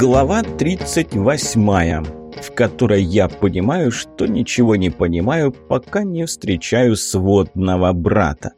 Глава 38, в которой я понимаю, что ничего не понимаю, пока не встречаю сводного брата.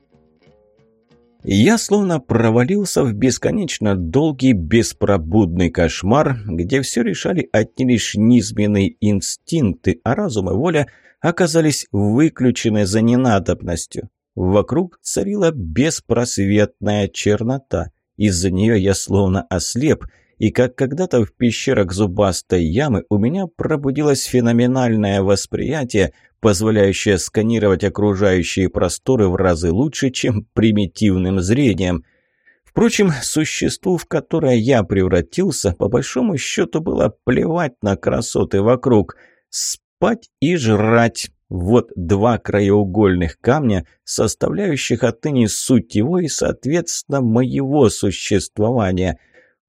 Я словно провалился в бесконечно долгий беспробудный кошмар, где все решали одни лишь низменные инстинкты, а разум и воля оказались выключены за ненадобностью. Вокруг царила беспросветная чернота. Из-за нее я словно ослеп, и как когда-то в пещерах зубастой ямы у меня пробудилось феноменальное восприятие, позволяющее сканировать окружающие просторы в разы лучше, чем примитивным зрением. Впрочем, существу, в которое я превратился, по большому счету было плевать на красоты вокруг. Спать и жрать – вот два краеугольных камня, составляющих отныне суть его и, соответственно, моего существования.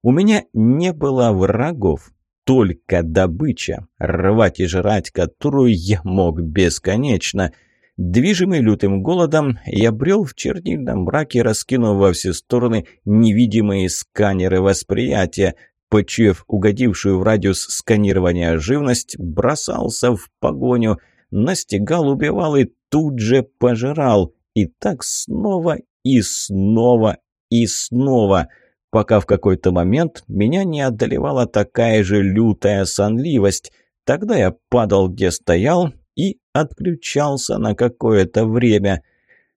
У меня не было врагов, только добыча, рвать и жрать которую я мог бесконечно. Движимый лютым голодом, я брел в чернильном мраке, раскинув во все стороны невидимые сканеры восприятия. Почуяв угодившую в радиус сканирования живность, бросался в погоню, настигал, убивал и тут же пожирал. И так снова и снова и снова – пока в какой-то момент меня не одолевала такая же лютая сонливость. Тогда я падал, где стоял, и отключался на какое-то время.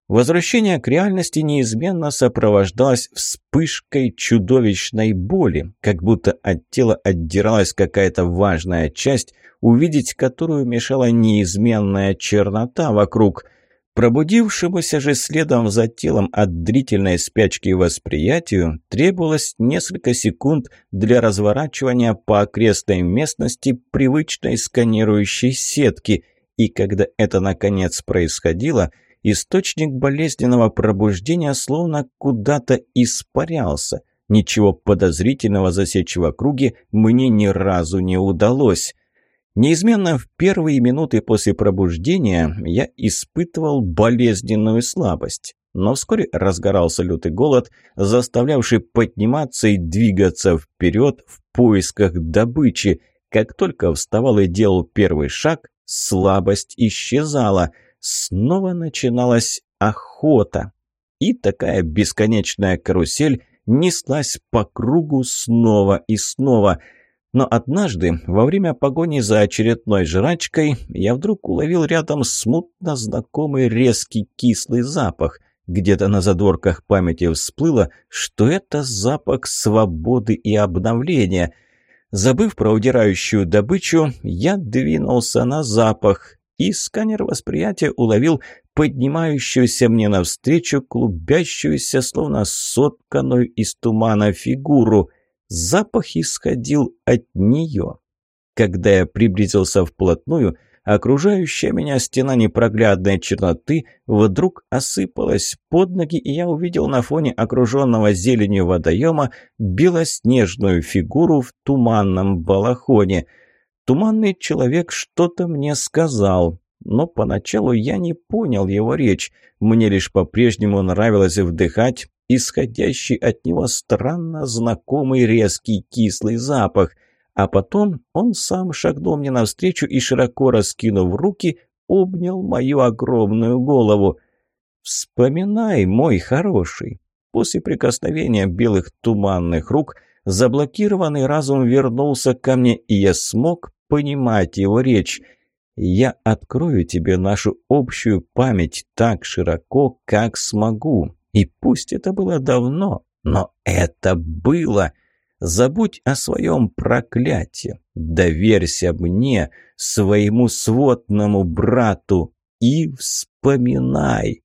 Возвращение к реальности неизменно сопровождалось вспышкой чудовищной боли, как будто от тела отдиралась какая-то важная часть, увидеть которую мешала неизменная чернота вокруг – Пробудившемуся же следом за телом от длительной спячки восприятию требовалось несколько секунд для разворачивания по окрестной местности привычной сканирующей сетки, и когда это наконец происходило, источник болезненного пробуждения словно куда-то испарялся. Ничего подозрительного засечь в округе мне ни разу не удалось. Неизменно в первые минуты после пробуждения я испытывал болезненную слабость. Но вскоре разгорался лютый голод, заставлявший подниматься и двигаться вперед в поисках добычи. Как только вставал и делал первый шаг, слабость исчезала. Снова начиналась охота. И такая бесконечная карусель неслась по кругу снова и снова – но однажды, во время погони за очередной жрачкой, я вдруг уловил рядом смутно знакомый резкий кислый запах. Где-то на задворках памяти всплыло, что это запах свободы и обновления. Забыв про удирающую добычу, я двинулся на запах, и сканер восприятия уловил поднимающуюся мне навстречу клубящуюся, словно сотканную из тумана фигуру – Запах исходил от нее. Когда я приблизился вплотную, окружающая меня стена непроглядной черноты вдруг осыпалась под ноги, и я увидел на фоне окруженного зеленью водоема белоснежную фигуру в туманном балахоне. Туманный человек что-то мне сказал, но поначалу я не понял его речь. Мне лишь по-прежнему нравилось вдыхать исходящий от него странно знакомый резкий кислый запах. А потом он сам шагнул мне навстречу и, широко раскинув руки, обнял мою огромную голову. «Вспоминай, мой хороший!» После прикосновения белых туманных рук заблокированный разум вернулся ко мне, и я смог понимать его речь. «Я открою тебе нашу общую память так широко, как смогу. И пусть это было давно, но это было. Забудь о своем проклятии. Доверься мне, своему сводному брату, и вспоминай.